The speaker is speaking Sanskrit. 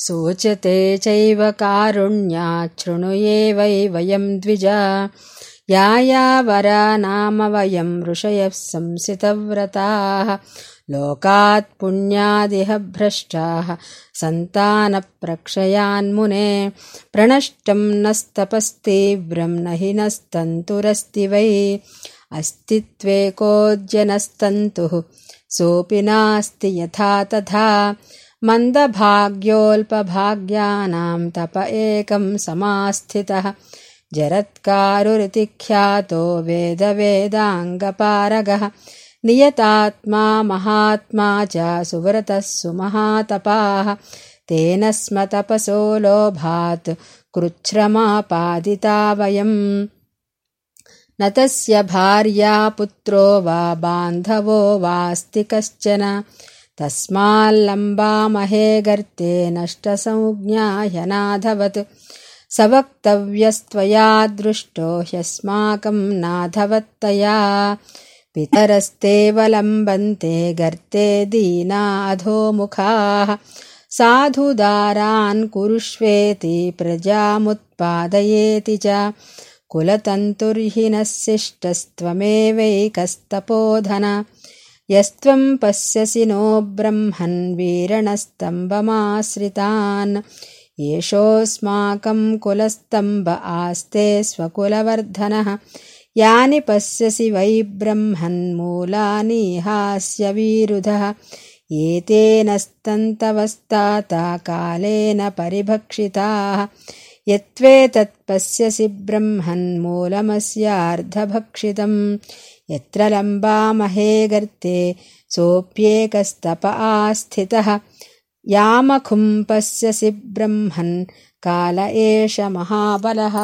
सोचते चैव कारुण्याच्छृणुये वै वयम् द्विज। यायावरा नाम वयम् ऋषयः संसितव्रताः। लोकात् पुण्यादिह भ्रष्टाः। सन्तानप्रक्षयान्मुने। प्रणष्टम् नस्तपस्तीव्रम् न हि नस्तन्तुरस्ति वै। अस्तित्वे कोज्जनस्तन्तुः सोऽपि नास्ति यथा तथा मन्दभाग्योऽल्पभाग्यानाम् तप एकम् समास्थितः। जरत्कारुरिति ख्यातो वेदवेदाङ्गपारगः। नियतात्मा महात्मा च सुव्रतः सुमहातपाः। तेन स्म तपसो लोभात् कृच्छ्रमापादिता वयम्। न तस्य भार्या पुत्रो वा बान्धवो वास्ति कश्चन तस्माल्लम्बामहे गर्ते नष्टसंज्ञाह्यनाधवत्। स वक्तव्यस्त्वया दृष्टो ह्यस्माकम् नाधवत्तया पितरस्तेऽवलम्बन्ते गर्ते दीनाधोमुखाः साधुदारान् कुरुष्वेति प्रजामुत्पादयेति च। कुलतन्तुर्हिनः शिष्टस्त्वमेवैकस्तपोधन यस्त्वम् पश्यसि नो ब्रह्मन् वीरणस्तम्भमाश्रितान्। एषोऽस्माकम् कुलस्तम्ब आस्ते स्वकुलवर्धनः। यानि पश्यसि वै ब्रह्मन्मूलानि हास्य विरुधः। एतेन स्तन्तवस्ताता कालेन परिभक्षिताः यत्त्वेतत् पश्यसि ब्रह्मन्मूलमस्यार्धभक्षितम्। यत्र लम्बामहे गर्ते सोऽप्येकस्तप आस्थितः। यामखुम् पश्यसि ब्रह्मन् काल एष महाबलः